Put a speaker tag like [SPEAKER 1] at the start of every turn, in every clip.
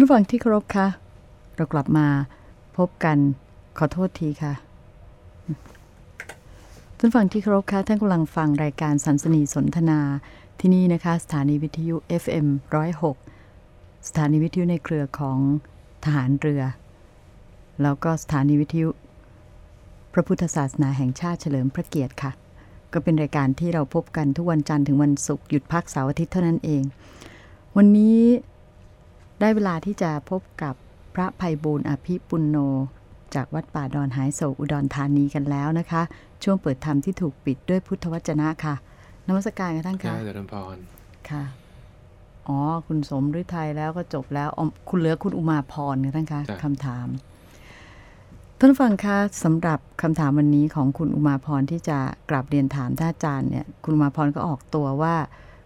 [SPEAKER 1] านฟังที่เคารพคะเรากลับมาพบกันขอโทษทีค่ะท่านฟังที่เคารพคะท่านกำลังฟังรายการสันสนีสนทนาที่นี่นะคะ สถานีวิทยุ FM 106 สถานีวิทยุในเครือของทหารเรือ แล้วก็สถานีวิทยุ พระพุทธศาสนาแห่งชาติเฉลิมพระเกียรติค่ะ ก็เป็นรายการที่เราพบกันทุกวันจันทร์ถึงวันศุกร์หยุดพักเสาร์อาทิตย์เท่านั้นเอง วันนี้ ได้เวลาที่จะพบกับพระภัยบูลย์อภิปุณโน จากวัดป่าดอนหายโศกอุดรธานีกันแล้วนะคะ ช่วงเปิดธรรมที่ถูกปิดด้วยพุทธวจนะค่ะนมัสการกันท่าน
[SPEAKER 2] ค่ะ
[SPEAKER 1] ค่ะ
[SPEAKER 2] เจริญพร
[SPEAKER 1] ค่ะอ๋อคุณสมฤทัยแล้วก็จบแล้วอ๋อคุณเหลือคุณอุมาพรค่ะท่านคะคำถามท่านผู้ฟังคะสำหรับคำถามวันนี้ของคุณอุมาพรที่จะกราบเรียนถามท่านอาจารย์เนี่ยคุณอุมาพรก็ออกตัวว่า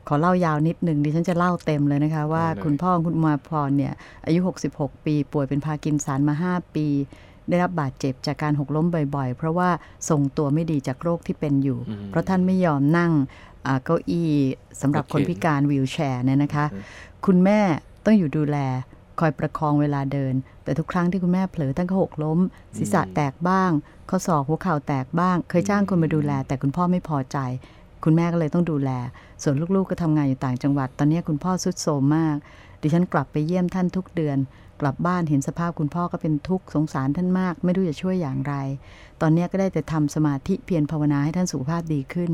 [SPEAKER 1] ขอเล่ายาวนิดหนึ่งดิฉันจะเล่าเต็มเลยนะคะ ว่าคุณพ่อของคุณอุมาพรเนี่ยอายุ 66 ปี ป่วยเป็นพาร์กินสันมา 5 ปี ได้รับบาดเจ็บจากการหกล้มบ่อยๆ เพราะว่าทรงตัวไม่ดีจากโรคที่เป็นอยู่
[SPEAKER 2] อืม
[SPEAKER 1] เพราะท่านไม่ยอมนั่งอ่าเก้าอี้สำหรับคนพิการวีลแชร์เนี่ยนะคะ คุณแม่ต้องอยู่ดูแลคอยประคองเวลาเดิน แต่ทุกครั้งที่คุณแม่เผลอท่านก็หกล้ม ศีรษะแตกบ้าง ข้อศอกหัวเข่าแตกบ้าง เคยจ้างคนมาดูแล แต่คุณพ่อไม่พอใจ คุณแม่ก็เลยต้องดูแล ส่วนลูกๆก็ทำงานอยู่ต่างจังหวัด ตอนนี้คุณพ่อสุดโทรมมาก ดิฉันกลับไปเยี่ยมท่านทุกเดือน กลับบ้านเห็นสภาพคุณพ่อก็เป็นทุกข์สงสารท่านมาก ไม่รู้จะช่วยอย่างไร ตอนนี้ก็ได้แต่ทำสมาธิเพียรภาวนาให้ท่านสุขภาพดีขึ้น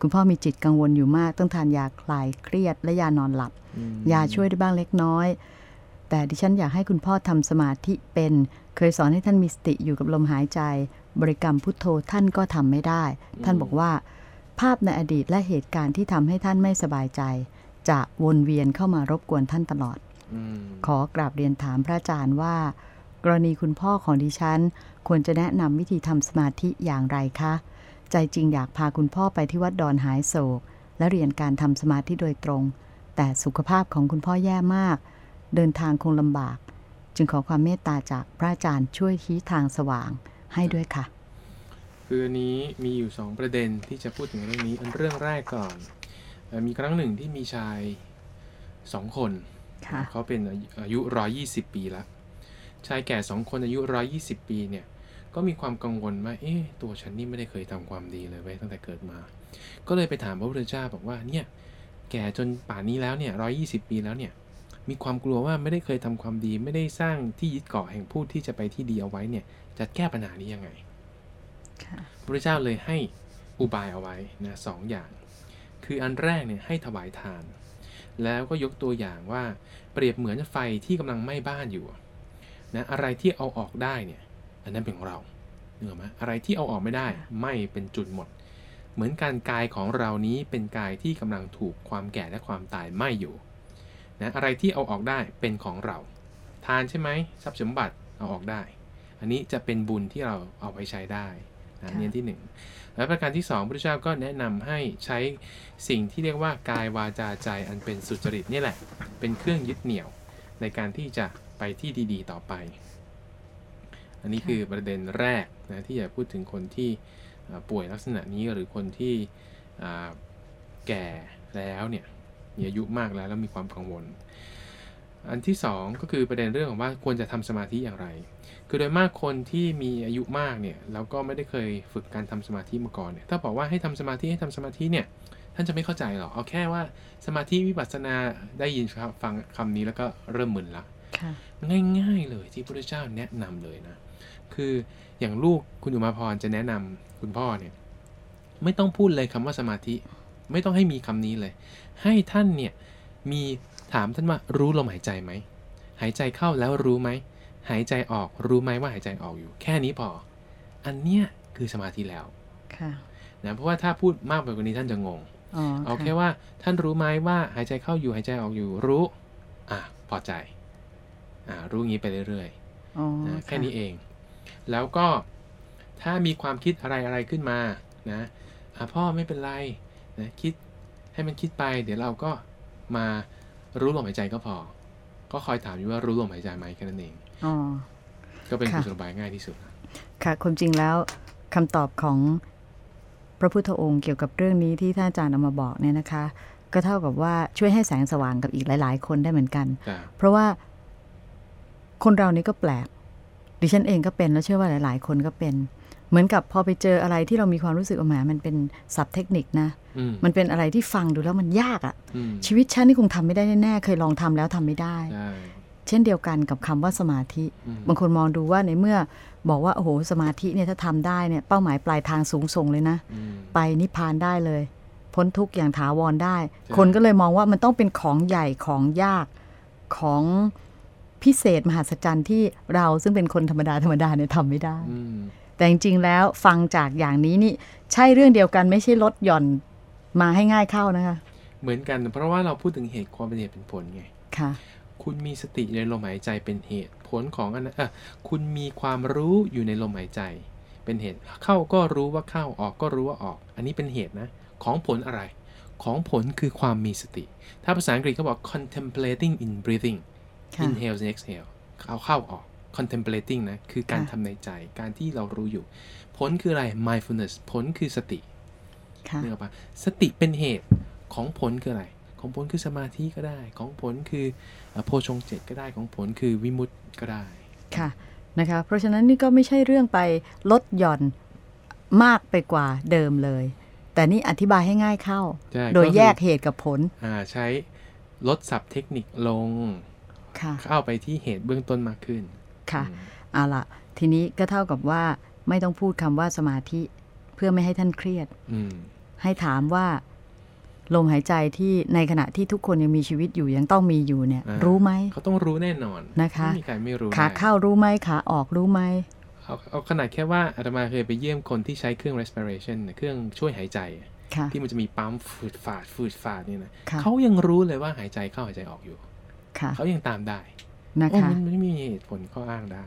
[SPEAKER 1] คุณพ่อมีจิตกังวลอยู่มาก ต้องทานยาคลายเครียดและยานอนหลับ
[SPEAKER 2] อืม
[SPEAKER 1] ยาช่วยได้บ้างเล็กน้อย แต่ดิฉันอยากให้คุณพ่อทำสมาธิเป็น เคยสอนให้ท่านมีสติอยู่กับลมหายใจ บริกรรมพุทโธท่านก็ทำไม่ได้ ท่านบอกว่า ภาพในอดีตและเหตุการณ์ที่ทำให้ท่านไม่สบายใจ จะวนเวียนเข้ามารบกวนท่านตลอด
[SPEAKER 2] อืม
[SPEAKER 1] ขอกราบเรียนถามพระอาจารย์ว่า กรณีคุณพ่อของดิฉัน ควรจะแนะนำวิธีทำสมาธิอย่างไรคะ ใจจริงอยากพาคุณพ่อไปที่วัดดอนหายโศก และเรียนการทำสมาธิโดยตรง แต่สุขภาพของคุณพ่อแย่มาก เดินทางคงลำบาก จึงขอความเมตตาจากพระอาจารย์ช่วยชี้ทางสว่างให้ด้วยค่ะ
[SPEAKER 2] คืออันนี้มีอยู่สองประเด็นที่จะพูดถึงเรื่องนี้อันเรื่องแรกก่อนเอ่อมีครั้งหนึ่งที่มีชายสองคน
[SPEAKER 1] ค่ะ
[SPEAKER 2] เขาเป็นอายุอายุร้อยี่สิบปีละชายแก่สองคนอายุร้อยี่สิบปีเนี่ยก็มีความกังวลว่าเอ๊ะตัวฉันนี่ไม่ได้เคยทำความดีเลยเว้ยตั้งแต่เกิดมา ก็เลยไปถามพระพุทธเจ้าบอกว่าเนี่ยแก่จนป่านนี้แล้วเนี่ยร้อยี่สิบปีแล้วเนี่ยมีความกลัวว่าไม่ได้เคยทำความดี ไม่ได้สร้างที่ยึดเกาะแห่งผู้ที่จะไปที่ดีเอาไว้เนี่ยจะแก้ปัญหานี้ยังไง
[SPEAKER 1] ค่ะ
[SPEAKER 2] พระพุทธเจ้าเลยให้อุบายเอาไว้นะสองอย่าง คืออันแรกเนี่ยให้ถวายทาน แล้วก็ยกตัวอย่างว่าเปรียบเหมือนไฟที่กำลังไหม้บ้านอยู่นะอะไรที่เอาออกได้เนี่ยอันนั้นเป็นของเราเนื้ออกไหมอะไรที่เอาออกไม่ได้ไหม้เป็นจุดหมด เหมือนการกายของเรานี้เป็นกายที่กำลังถูกความแก่และความตายไหม้อยู่นะอะไรที่เอาออกได้เป็นของเรา ทานใช่ไหมทรัพย์สมบัติเอาออกได้ อันนี้จะเป็นบุญที่เราเอาไปใช้ได้ นะเนี่ยที่หนึ่งและประการที่สองพระเจ้าก็แนะนำให้ใช้สิ่งที่เรียกว่ากายวาจาใจอันเป็นสุจริตนี่แหละ เป็นเครื่องยึดเหนี่ยวในการที่จะไปที่ดีๆ ต่อไป อันนี้คือประเด็นแรกนะที่อยากพูดถึงคนที่ป่วยลักษณะนี้หรือคนที่แก่แล้วเนี่ยมีอายุมากแล้วแล้วมีความกังวล อันที่สองก็คือประเด็นเรื่องของว่าควรจะทำสมาธิอย่างไร คือโดยมากคนที่มีอายุมากเนี่ยแล้วก็ไม่ได้เคยฝึกการทำสมาธิมาก่อนเนี่ยถ้าบอกว่าให้ทำสมาธิให้ทำสมาธิเนี่ยท่านจะไม่เข้าใจหรอกเอาแค่ว่าสมาธิวิปัสสนาได้ยินครับฟังคำนี้แล้วก็เริ่มมึนละ
[SPEAKER 1] ค่ะ
[SPEAKER 2] ง่ายๆเลยที่พระพุทธเจ้าแนะนำเลยนะ คืออย่างลูกคุณอุมาพรจะแนะนำคุณพ่อเนี่ยไม่ต้องพูดเลยคำว่าสมาธิ ไม่ต้องให้มีคำนี้เลย ให้ท่านเนี่ยมี ถามท่านว่ารู้ลมหายใจไหม หายใจเข้าแล้วรู้ไหม หายใจออกรู้ไหมว่าหายใจออกอยู่ แค่นี้พอ อันเนี้ยคือสมาธิแล้ว
[SPEAKER 1] ค่ะ
[SPEAKER 2] นะเพราะว่าถ้าพูดมากไปกว่านี้ท่านจะงง
[SPEAKER 1] อ๋อ
[SPEAKER 2] เอา
[SPEAKER 1] ค่ะ
[SPEAKER 2] แค่ว่าท่านรู้ไหมว่าหายใจเข้าอยู่หายใจออกอยู่รู้ อะพอใจ อ่ารู้งี้ไปเรื่อยๆ
[SPEAKER 1] อ๋อ
[SPEAKER 2] นะแค่ะนี้เอง แล้วก็ถ้ามีความคิดอะไรอะไรขึ้นมานะอะพ่อไม่เป็นไรนะคิดให้มันคิดไป เดี๋ยวเราก็มา รู้ลมหายใจก็พอ ก็คอยถามอยู่ว่ารู้ลมหายใจไหมแค่นั้นเอง
[SPEAKER 1] อ๋อ
[SPEAKER 2] ก็เป็น
[SPEAKER 1] ค่ะ
[SPEAKER 2] กุศโลบายง่ายที่สุดนะ
[SPEAKER 1] ค่ะความจริงแล้วคำตอบของพระพุทธองค์เกี่ยวกับเรื่องนี้ที่ท่านอาจารย์เอามาบอกเนี่ยนะคะ ก็เท่ากับว่าช่วยให้แสงสว่างกับอีกหลาย ๆ คนได้เหมือนกัน
[SPEAKER 2] จ้ะ
[SPEAKER 1] เพราะว่าคนเรานี่ก็แปลกดิฉันเองก็เป็นแล้วเชื่อว่าหลาย ๆ คนก็เป็น เหมือนกับพอไปเจออะไรที่เรามีความรู้สึกว่าแหมมันเป็นศัพท์เทคนิคนะ
[SPEAKER 2] อืม
[SPEAKER 1] มันเป็นอะไรที่ฟังดูแล้วมันยากอะ่ะ
[SPEAKER 2] อืม
[SPEAKER 1] ชีวิตฉันนี่คงทำไม่ได้แน่ๆเคยลองทำแล้วทำไม่ได้
[SPEAKER 2] ใช่
[SPEAKER 1] เช่นเดียวกันกับคำว่าสมาธิ
[SPEAKER 2] อืม
[SPEAKER 1] บางคนมองดูว่าในเมื่อบอกว่าโอ้โหสมาธิเนี่ยถ้าทำได้เนี่ยเป้าหมายปลายทางสูงส่งเลยนะ
[SPEAKER 2] อืม
[SPEAKER 1] ไปนิพพานได้เลย พ้นทุกข์อย่างถาวรได้
[SPEAKER 2] ใช่
[SPEAKER 1] คนก็เลยมองว่ามันต้องเป็นของใหญ่ของยากของพิเศษมหัศจรรย์ที่เราซึ่งเป็นคนธรรมดาธรรมดาเนี่ยทำไม่ได้
[SPEAKER 2] อืม
[SPEAKER 1] แต่จริงๆแล้วฟังจากอย่างนี้นี่ใช่เรื่องเดียวกันไม่ใช่ลดหย่อนมาให้ง่ายเข้านะคะ
[SPEAKER 2] เหมือนกันเพราะว่าเราพูดถึงเหตุความเป็นเหตุเป็นผลไง
[SPEAKER 1] ค่ะ
[SPEAKER 2] คุณมีสติในลมหายใจเป็นเหตุผลของอันนั้นเออคุณมีความรู้อยู่ในลมหายใจ เป็นเหตุเข้าก็รู้ว่าเข้าออกก็รู้ว่าออก อันนี้เป็นเหตุนะ ของผลอะไร ของผลคือความมีสติ ถ้าภาษาอังกฤษเขาบอก contemplating in breathing
[SPEAKER 1] ค่ะ
[SPEAKER 2] inhale and exhale เข้าเข้าออก contemplating นะ คือการ
[SPEAKER 1] ค่ะ
[SPEAKER 2] ทำในใจ การที่เรารู้อยู่ ผลคืออะไร mindfulness ผลคือสติ
[SPEAKER 1] ค่ะ
[SPEAKER 2] นึกออกปะสติเป็นเหตุของผลคืออะไร ของผลคือสมาธิก็ได้ ของผลคือเอ่อโพชงเจ็ดก็ได้ ของผลคือวิมุตติก็ได้
[SPEAKER 1] ค่ะ นะคะ เพราะฉะนั้นนี่ก็ไม่ใช่เรื่องไปลดหย่อนมากไปกว่าเดิมเลย แต่นี่อธิบายให้ง่ายเข้า
[SPEAKER 2] ใช่
[SPEAKER 1] โดย
[SPEAKER 2] ก็คือ
[SPEAKER 1] แยกเหตุกับผล
[SPEAKER 2] อ่า ใช้ลดศัพท์เทคนิคลง
[SPEAKER 1] ค่ะ
[SPEAKER 2] เข้าไปที่เหตุเบื้องต้นมากขึ้น
[SPEAKER 1] ค่ะ
[SPEAKER 2] อืม
[SPEAKER 1] เอาละทีนี้ก็เท่ากับว่าไม่ต้องพูดคำว่าสมาธิเพื่อไม่ให้ท่านเครียด
[SPEAKER 2] อืม
[SPEAKER 1] ให้ถามว่า ลมหายใจที่ในขณะที่ทุกคนยังมีชีวิตอยู่ยังต้องมีอยู่เนี่ย
[SPEAKER 2] อ่า
[SPEAKER 1] รู้ไหม
[SPEAKER 2] เขาต้องรู้แน่นอน
[SPEAKER 1] นะคะ
[SPEAKER 2] ไม่มีใครไม่รู้
[SPEAKER 1] ขา
[SPEAKER 2] ได้
[SPEAKER 1] เข้ารู้ไหมขาออกรู้ไหม
[SPEAKER 2] เอาเอาขนาดแค่ว่าอาตมาเคยไปเยี่ยมคนที่ใช้เครื่อง respiration เครื่องช่วยหายใจ
[SPEAKER 1] ค่ะ
[SPEAKER 2] ที่มันจะมีปั๊มฟืดฝาดฟืดฝาดเนี่ยนะ
[SPEAKER 1] ค่ะ
[SPEAKER 2] เขายังรู้เลยว่าหายใจเข้าหายใจออกอยู่
[SPEAKER 1] ค่ะ
[SPEAKER 2] เขายังตามได้
[SPEAKER 1] นะ
[SPEAKER 2] โอ้
[SPEAKER 1] คะ
[SPEAKER 2] มันไม่มีเหตุผลข้ออ้างได้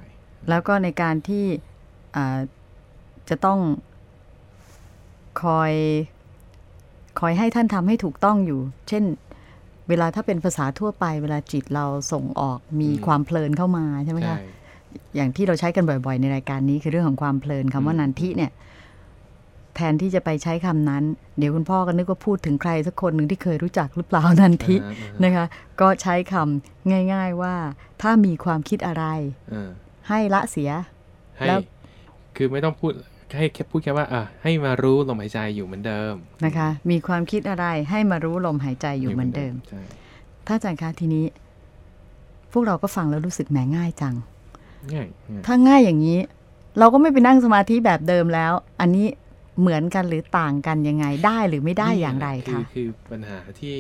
[SPEAKER 1] แล้วก็ในการที่อ่าจะต้องคอยคอยให้ท่านทำให้ถูกต้องอยู่ เช่น เวลาถ้าเป็นภาษาทั่วไป เวลาจิตเราส่งออกมี
[SPEAKER 2] อืม
[SPEAKER 1] ความเพลินเข้ามาใช่ไหมคะ
[SPEAKER 2] ใช่
[SPEAKER 1] อย่างที่เราใช้กันบ่อยๆ ในรายการนี้คือเรื่องของความเพลินคำว่า
[SPEAKER 2] อืม
[SPEAKER 1] นันทิเนี่ย แทนที่จะไปใช้คำนั้น เดี๋ยวคุณพ่อก็นึกว่าพูดถึงใครสักคนหนึ่งที่เคยรู้จักหรือเปล่านันทิ
[SPEAKER 2] อ่าอ่า
[SPEAKER 1] นะคะ ก็ใช้คำง่าย ๆว่า ถ้ามีความคิดอะไร
[SPEAKER 2] อ่า
[SPEAKER 1] ให้ละเสีย
[SPEAKER 2] ให้
[SPEAKER 1] แล้ว
[SPEAKER 2] คือไม่ต้องพูดให้แค่พูดแค่ว่าอะให้มารู้ลมหายใจอยู่เหมือนเดิม
[SPEAKER 1] นะคะ มีความคิดอะไรให้มารู้ลมหายใจอยู่เหมือนเดิม
[SPEAKER 2] ใช่
[SPEAKER 1] ถ้าอาจารย์คะทีนี้ พวกเราก็ฟังแล้วรู้สึกแหมง่ายจัง
[SPEAKER 2] ง่ายง่าย
[SPEAKER 1] ถ้าง่ายอย่างนี้ เราก็ไม่ไปนั่งสมาธิแบบเดิมแล้ว อันนี้ เหมือนกันหรือต่างกันยังไงได้หรือไม่ได้อย่างไร
[SPEAKER 2] นี่แหล
[SPEAKER 1] คะ
[SPEAKER 2] คือคือปัญหาที่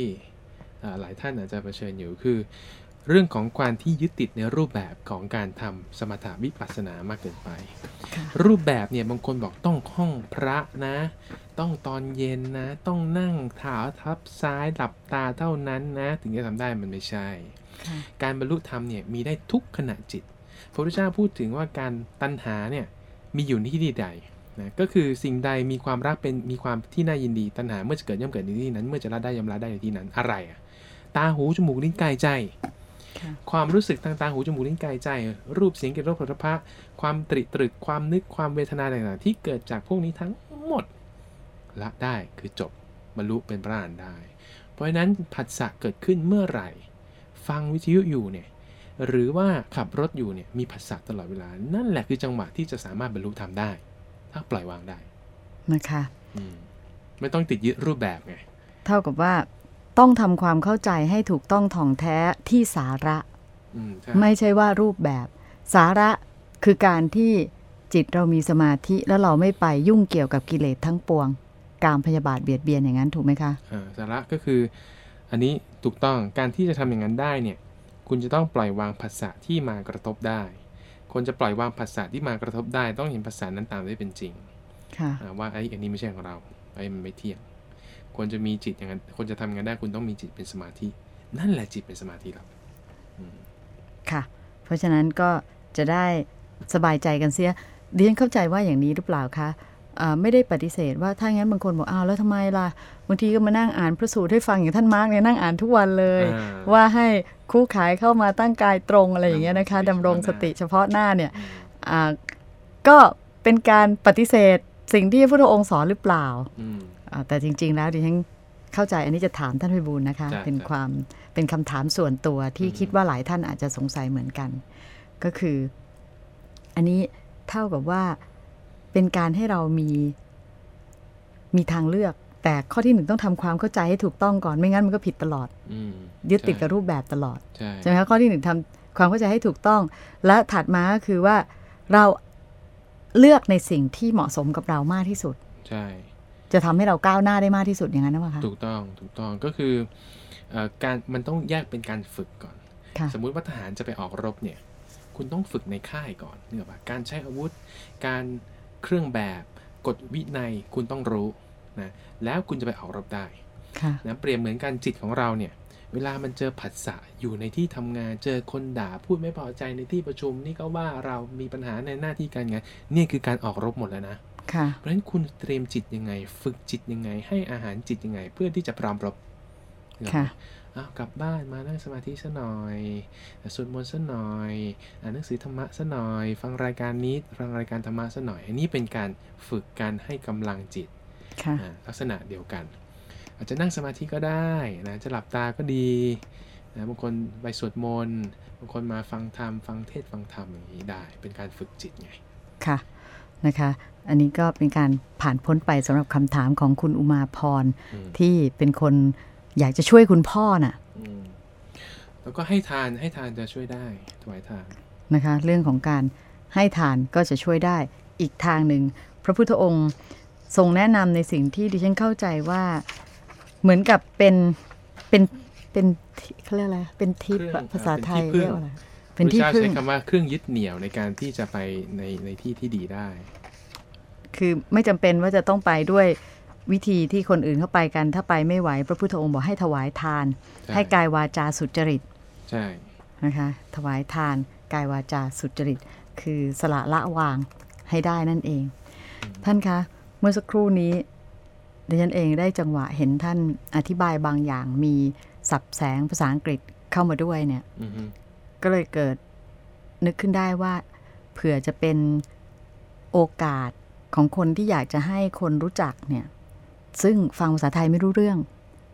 [SPEAKER 2] อ่าหลายท่านอาจจะเผชิญอยู่คือ เรื่องของความที่ยึดติดในรูปแบบของการทำสมถะวิปัสสนามากเกินไป
[SPEAKER 1] ค่ะ
[SPEAKER 2] รูปแบบเนี่ยบางคนบอกต้องห้องพระนะ ต้องตอนเย็นนะ ต้องนั่งเท้าทับซ้ายหลับตาเท่านั้นนะ ถึงจะทำได้มันไม่ใช่
[SPEAKER 1] ค่ะ
[SPEAKER 2] การบรรลุธรรมเนี่ยมีได้ทุกขณะจิตพระพุทธเจ้าพูดถึงว่าการตัณหาเนี่ยมีอยู่ในที่ใด นะก็คือสิ่งใดมีความรักเป็นมีความที่น่ายินดีตัณหาเมื่อจะเกิดย่อมเกิดในที่นั้น เมื่อจะละได้ย่อมละได้ในที่นั้นอะไรอะตาหูจมูกลิ้นกายใจ
[SPEAKER 1] ค่ะ
[SPEAKER 2] ความรู้สึกทางตาหูจมูกลิ้นกายใจ รูปเสียงกลิ่นรสผลิตภัณฑ์ความตริตรึกความนึกความเวทนาต่างๆที่เกิดจากพวกนี้ทั้งหมดละได้คือจบบรรลุเป็นพระอรหันต์ได้ เพราะฉะนั้นผัสสะเกิดขึ้นเมื่อไหร่ ฟังวิทยุอยู่เนี่ยหรือว่าขับรถอยู่เนี่ยมีผัสสะตลอดเวลา นั่นแหละคือจังหวะที่จะสามารถบรรลุธรรมได้ ถ้าปล่อยวางได้
[SPEAKER 1] นะคะ
[SPEAKER 2] อืมไม่ต้องติดยึดรูปแบบไง
[SPEAKER 1] เท่ากับว่าต้องทำความเข้าใจให้ถูกต้องถ่องแท้ที่สาระ
[SPEAKER 2] อืมใช่
[SPEAKER 1] ไม่ใช่ว่ารูปแบบ สาระคือการที่จิตเรามีสมาธิแล้วเราไม่ไปยุ่งเกี่ยวกับกิเลสทั้งปวง การพยาบาทเบียดเบียนอย่างนั้นถูกไหมคะ
[SPEAKER 2] อ่าสาระก็คือ อันนี้ถูกต้องการที่จะทำอย่างนั้นได้เนี่ย คุณจะต้องปล่อยวางภาษาที่มากระทบได้ คนจะปล่อยวางภาษาที่มากระทบได้ ต้องเห็นภาษานั้นตามที่เป็นจริง
[SPEAKER 1] ค่ะ
[SPEAKER 2] อ่าว่าไอ้อันนี้ไม่ใช่ของเราไอ้มันไม่เที่ยงควรจะมีจิตอย่างนั้นคนจะทำอย่างนั้นได้คุณต้องมีจิตเป็นสมาธิ นั่นแหละจิตเป็นสมาธิแล้วอืม
[SPEAKER 1] ค่ะ เพราะฉะนั้นก็จะได้สบายใจกันเสียดิฉันเข้าใจว่าอย่างนี้หรือเปล่าคะอ่า ไม่ได้ปฏิเสธว่าถ้างั้นบางคนบอกอ้าวแล้วทำไมล่ะบางทีก็มานั่งอ่านพระสูตรให้ฟังอย่างท่านมาร์กเนี่ยนั่งอ่านทุกวันเลย
[SPEAKER 2] อ่า
[SPEAKER 1] ว่าให้คู่ขายเข้ามาตั้งกายตรงอะไรอย่างเงี้ยนะคะ
[SPEAKER 2] ดำ
[SPEAKER 1] ดำ
[SPEAKER 2] ร
[SPEAKER 1] รงง
[SPEAKER 2] ส
[SPEAKER 1] ส
[SPEAKER 2] ติ
[SPEAKER 1] ติ
[SPEAKER 2] เฉ
[SPEAKER 1] เฉ
[SPEAKER 2] พาะ
[SPEAKER 1] พาะหน้าเนี่ย
[SPEAKER 2] อืม
[SPEAKER 1] อ่าก็เป็นการปฏิเสธสิ่งที่พระพุทธองค์สอนหรือเปล่า
[SPEAKER 2] อืม
[SPEAKER 1] อ่า แต่จริง ๆ แล้วดิฉันเข้าใจอันนี้จะถามท่านพิบูลย์นะคะ
[SPEAKER 2] จ้ะ
[SPEAKER 1] เป็น
[SPEAKER 2] จ้ะ
[SPEAKER 1] ความเป็นคำถามส่วนตัวที่
[SPEAKER 2] อืม
[SPEAKER 1] คิดว่าหลายท่านอาจจะสงสัยเหมือนกัน ก็คือ อันนี้เท่ากับว่า เป็นการให้เรามี มีทางเลือก แต่ข้อที่หนึ่งต้องทำความเข้าใจให้ถูกต้องก่อนไม่งั้นมันก็ผิดตลอด
[SPEAKER 2] อืม
[SPEAKER 1] ยึดติด
[SPEAKER 2] ใช่
[SPEAKER 1] กับรูปแบบตลอด
[SPEAKER 2] ใช่
[SPEAKER 1] ใช่ไหมคะข้อที่หนึ่งทำความเข้าใจให้ถูกต้อง และถัดมาก็คือว่าเราเลือกในสิ่งที่เหมาะสมกับเรามากที่สุด
[SPEAKER 2] ใช่
[SPEAKER 1] จะทำให้เราก้าวหน้าได้มากที่สุดอย่างนั้นหรือเปล่าคะ
[SPEAKER 2] ถูกต้องถูกต้องก็คือเอ่อการมันต้องแยกเป็นการฝึกก่อน
[SPEAKER 1] ค่ะ
[SPEAKER 2] สมมุติว่าทหารจะไปออกรบเนี่ย คุณต้องฝึกในค่ายก่อนเนี่ยว่าการใช้อาวุธ การ เครื่องแบบกฎวินัยคุณต้องรู้นะแล้วคุณจะไปออกรบได้
[SPEAKER 1] ค่ะ
[SPEAKER 2] นะเปรียบเหมือนการจิตของเราเนี่ยเวลามันเจอผัสสะอยู่ในที่ทำงาน เจอคนด่าพูดไม่พอใจในที่ประชุม นี่ก็ว่าเรามีปัญหาในหน้าที่การงานเนี่ยคือการออกรบหมดแล้วนะ
[SPEAKER 1] ค่ะ
[SPEAKER 2] เพราะฉะนั้นคุณเตรียมจิตยังไง ฝึกจิตยังไง ให้อาหารจิตยังไง เพื่อที่จะพร้อมรบนึกออกไหม
[SPEAKER 1] ค่ะ
[SPEAKER 2] อ้าวกลับบ้านมานั่งสมาธิซะหน่อยสวดมนต์ซะหน่อยอ่านหนังสือธรรมะซะหน่อย ฟังรายการนี้ฟังรายการธรรมะซะหน่อย อันนี้เป็นการฝึกการให้กำลังจิต
[SPEAKER 1] ค่ะ
[SPEAKER 2] อ่าลักษณะเดียวกัน อาจจะนั่งสมาธิก็ได้นะจะหลับตาก็ดีนะบางคนไปสวดมนต์บางคนมาฟังธรรมฟังเทศน์ฟังธรรมอย่างนี้ได้ เป็นการฝึกจิตไง
[SPEAKER 1] ค่ะนะคะอันนี้ก็เป็นการผ่านพ้นไปสำหรับคำถามของคุณอุมาพร
[SPEAKER 2] อืม
[SPEAKER 1] ที่เป็นคน อยากจะช่วยคุณพ่อน่ะ
[SPEAKER 2] อืมแล้วก็ให้ทานให้ทานจะช่วยได้ถวายทาน
[SPEAKER 1] นะคะ เรื่องของการให้ทานก็จะช่วยได้อีกทางหนึ่ง พระพุทธองค์ทรงแนะนำในสิ่งที่ดิฉันเข้าใจว่าเหมือนกับเป็นเป็นเป็นทิเขาเรียกอะไรเป็นทิป
[SPEAKER 2] เครื่อง
[SPEAKER 1] ภาษาไทย
[SPEAKER 2] เป็นที่พึ่ง
[SPEAKER 1] เรียกว่าอะไรเป็นที่
[SPEAKER 2] พระ
[SPEAKER 1] พึ่
[SPEAKER 2] เจ้างใช้คำว่าเครื่องยึดเหนี่ยวในการที่จะไปในในที่ที่ดีได้
[SPEAKER 1] คือไม่จำเป็นว่าจะต้องไปด้วย วิธีที่คนอื่นเข้าไปกันถ้าไปไม่ไหว พระพุทธองค์บอกให้ถวายทาน
[SPEAKER 2] ใช่
[SPEAKER 1] ให้กายวาจาสุจริต
[SPEAKER 2] ใช่
[SPEAKER 1] นะคะถวายทานกายวาจาสุจริต คือสละละวางให้ได้นั่นเอง ท่านคะเมื่อสักครู่นี้ดิฉันเองได้จังหวะเห็นท่านอธิบายบางอย่างมีสับแสงภาษาอังกฤษเข้ามาด้วยเนี่ย
[SPEAKER 2] อือฮึ
[SPEAKER 1] ก็เลยเกิดนึกขึ้นได้ว่า เผื่อจะเป็นโอกาสของคนที่อยากจะให้คนรู้จักเนี่ย ซึ่งฟังภาษาไทยไม่รู้เรื่อง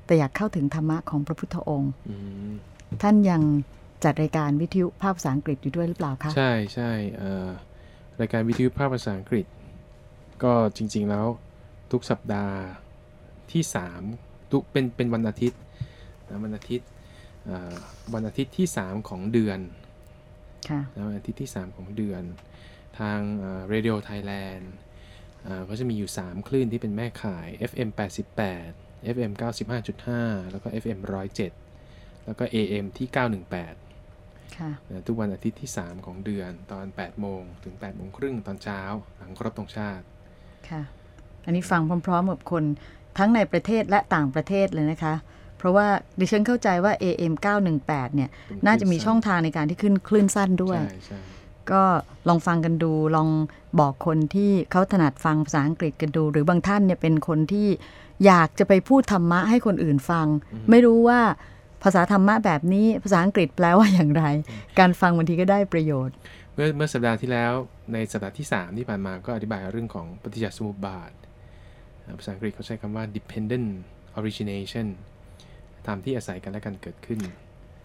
[SPEAKER 1] แต่อยากเข้าถึงธรรมะของพระพุทธองค์
[SPEAKER 2] อืม
[SPEAKER 1] ท่านยังจัดรายการวิทยุภาพภาษาอังกฤษอยู่ด้วยหรือเปล่าคะ
[SPEAKER 2] ใช่ใช่เอ่อรายการวิทยุภาพภาษาอังกฤษ ก็จริง ๆแล้วทุกสัปดาห์ที่3ทุกเป็นเป็นวันอาทิตย์นะวันอาทิตย์เอ่อวันอาทิตย์ที่ 3 ของเดือน
[SPEAKER 1] ค่ะ
[SPEAKER 2] นะวันอาทิตย์ที่ 3 ของเดือน ทางเอ่อ Radio Thailand เอ่อ ก็จะมีอยู่ 3 คลื่นที่เป็นแม่ข่าย FM 88 FM 95.5 แล้วก็ FM 107 แล้วก็ AM ที่ 918
[SPEAKER 1] ค่ะ
[SPEAKER 2] นะทุกวันอาทิตย์ที่ 3 ของเดือนตอน 8 โมงถึง 8 โมงครึ่งตอนเช้า หลังครบตรงชาติ
[SPEAKER 1] ค่ะ อันนี้ฟังพร้อมๆกับคนทั้งในประเทศและต่างประเทศเลยนะคะ เพราะว่าดิฉันเข้าใจว่า AM 918 เนี่ย
[SPEAKER 2] เป็น
[SPEAKER 1] น่าจะมี
[SPEAKER 2] คลื่นสั้น
[SPEAKER 1] ช่องทางในการที่ขึ้นคลื่นสั้นด้วย
[SPEAKER 2] ใช่ใช่
[SPEAKER 1] ก็ลองฟังกันดูลองบอกคนที่เขาถนัดฟังภาษาอังกฤษกันดู หรือบางท่านเนี่ยเป็นคนที่อยากจะไปพูดธรรมะให้คนอื่นฟัง ไม่รู้ว่าภาษาธรรมะแบบนี้ภาษาอังกฤษแปลว่าอย่างไร การฟังบางทีก็ได้ประโยชน์
[SPEAKER 2] เมื่อเมื่อสัปดาห์ที่แล้วในสัปดาห์ที่ 3 ที่ผ่านมาก็อธิบายเรื่องของปฏิจจสมุปบาทอ่าภาษาอังกฤษเขาใช้คำว่า dependent origination ตามที่อาศัยกันและกันเกิดขึ้น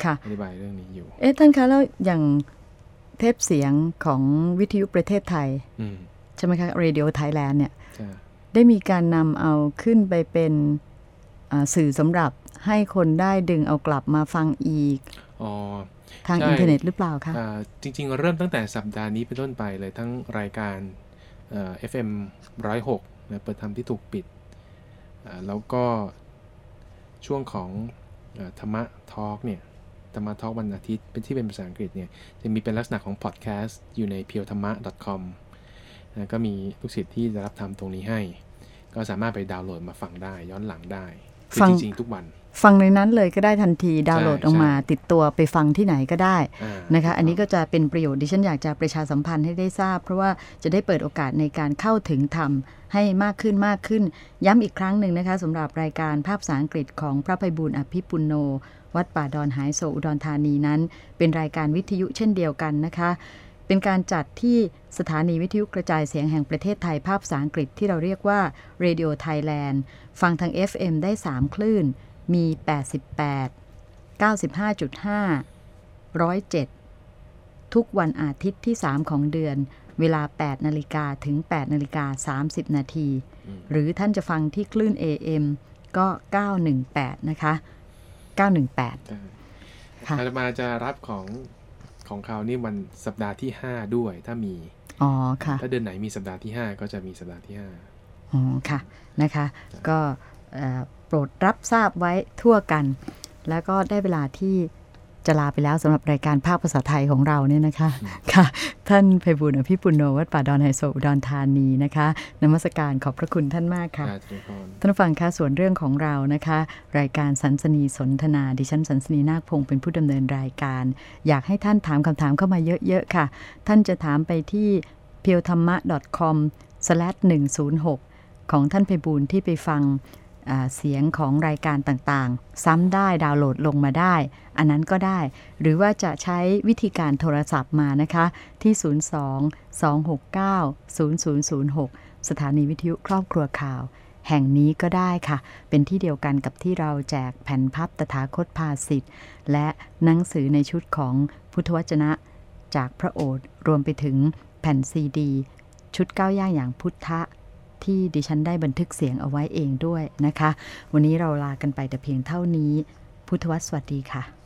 [SPEAKER 1] ค่ะ
[SPEAKER 2] อธิบายเรื่องนี้อยู่
[SPEAKER 1] เอ๊ะท่านคะแล้วอย่าง เทปเสียงของวิทยุประเทศไทย
[SPEAKER 2] อืม
[SPEAKER 1] ใช่ไหมคะ Radio Thailand เนี่ย
[SPEAKER 2] ใช่
[SPEAKER 1] ได้มีการนำเอาขึ้นไปเป็นอ่าสื่อสำหรับให้คนได้ดึงเอากลับมาฟังอีก
[SPEAKER 2] อ๋อ
[SPEAKER 1] ทาง
[SPEAKER 2] ใช่
[SPEAKER 1] อินเทอร์เน็ตหรือเปล่าคะ
[SPEAKER 2] อ่าจริง ๆ เริ่มตั้งแต่สัปดาห์นี้เป็นต้นไปเลยทั้งรายการเอ่อ FM 106นะเปิดทำที่ถูกปิดอ่าแล้วก็ช่วงของเอ่อธรรมะ talk เนี่ย ธรรมะ talk วันอาทิตย์เป็นที่เป็นภาษาอังกฤษเนี่ยจะมีเป็นลักษณะของพอดแคสต์อยู่ใน pure ธรรมะ .com นะก็มีลูกศิษย์ที่จะรับทำตรงนี้ให้ ก็สามารถไปดาวน์โหลดมาฟังได้ย้อนหลังได้คือ
[SPEAKER 1] ฟัง
[SPEAKER 2] จริงๆทุกวัน
[SPEAKER 1] ฟังในนั้นเลยก็ได้ทันทีดาวน์โหลด
[SPEAKER 2] ใช่
[SPEAKER 1] ออกมา
[SPEAKER 2] ใช่
[SPEAKER 1] ติดตัวไปฟังที่ไหนก็ได้
[SPEAKER 2] อ่า
[SPEAKER 1] นะคะ อันนี้ก็จะเป็นประโยชน์ดิฉันอยากจะประชาสัมพันธ์ให้ได้ทราบ เพราะว่าจะได้เปิดโอกาสในการเข้าถึงธรรมให้มากขึ้นมากขึ้น ย้ำอีกครั้งหนึ่งนะคะสำหรับรายการภาพภาษาอังกฤษของพระภัยบุญอภิปุโน วัดป่าดอนหายโศอุดรธานีนั้น เป็นรายการวิทยุเช่นเดียวกันนะคะ เป็นการจัดที่สถานีวิทยุกระจายเสียงแห่งประเทศไทยภาพภาษาอังกฤษที่เราเรียกว่า Radio Thailand ฟังทาง FM ได้ 3 คลื่น มี 88 95.5 107 ทุกวันอาทิตย์ที่ 3 ของเดือนเวลา 8 นาฬิกาถึง 8 นาฬิกา 30 นาที หรือท่านจะฟังที่คลื่น AM ก็ 918 นะคะ 918
[SPEAKER 2] ใช่
[SPEAKER 1] ค่ะ
[SPEAKER 2] อาตมาจะรับของของเขานี่วันสัปดาห์ที่ 5 ด้วยถ้ามี
[SPEAKER 1] อ๋อค่ะ
[SPEAKER 2] ถ้าเดือนไหนมีสัปดาห์ที่ 5 ก็จะมีสัปดาห์ที่
[SPEAKER 1] อ๋อค่ะนะคะ ก็เอ่อโปรดรับทราบไว้ทั่วกัน แล้วก็ได้เวลาที่ จะลาไปแล้วสำหรับรายการภาคภาษาไทยของเราเนี่ยนะคะค่ะ ท่านไพบุญอภิปุณโนวัดป่าดอนไฮโซอุดรธานีนะคะนมัสการขอบพระคุณท่านมาก
[SPEAKER 2] 5
[SPEAKER 1] ค่ะ
[SPEAKER 2] อาจารย์พร
[SPEAKER 1] ท่านผู้ฟังคะส่วนเรื่องของเรานะคะ รายการสันสนีสนทนา ดิฉันสันสนีนาคพงศ์เป็นผู้ดำเนินรายการ อยากให้ท่านถามคำถามเข้ามาเยอะๆค่ะ ท่านจะถามไปที่ p e w t h a m m a com 106ของท่านไพบูลย์ที่ไปฟังอ่า เสียงของรายการต่างๆ ซ้ำได้ดาวน์โหลดลงมาได้ อันนั้นก็ได้ หรือว่าจะใช้วิธีการโทรศัพท์มานะคะ ที่ 02 269 0006 สถานีวิทยุครอบครัวข่าว แห่งนี้ก็ได้ค่ะ เป็นที่เดียวกันกับที่เราแจกแผ่นพับตถาคตภาสิทธิ์และหนังสือในชุดของพุทธวจนะ จากพระโอษฐ์รวมไปถึงแผ่นซีดี ชุดก้าวย่างอย่างพุทธะ ที่ดิฉันได้บันทึกเสียงเอาไว้เองด้วยนะคะ วันนี้เราลากันไปแต่เพียงเท่านี้ พุทธวสวัสดีค่ะ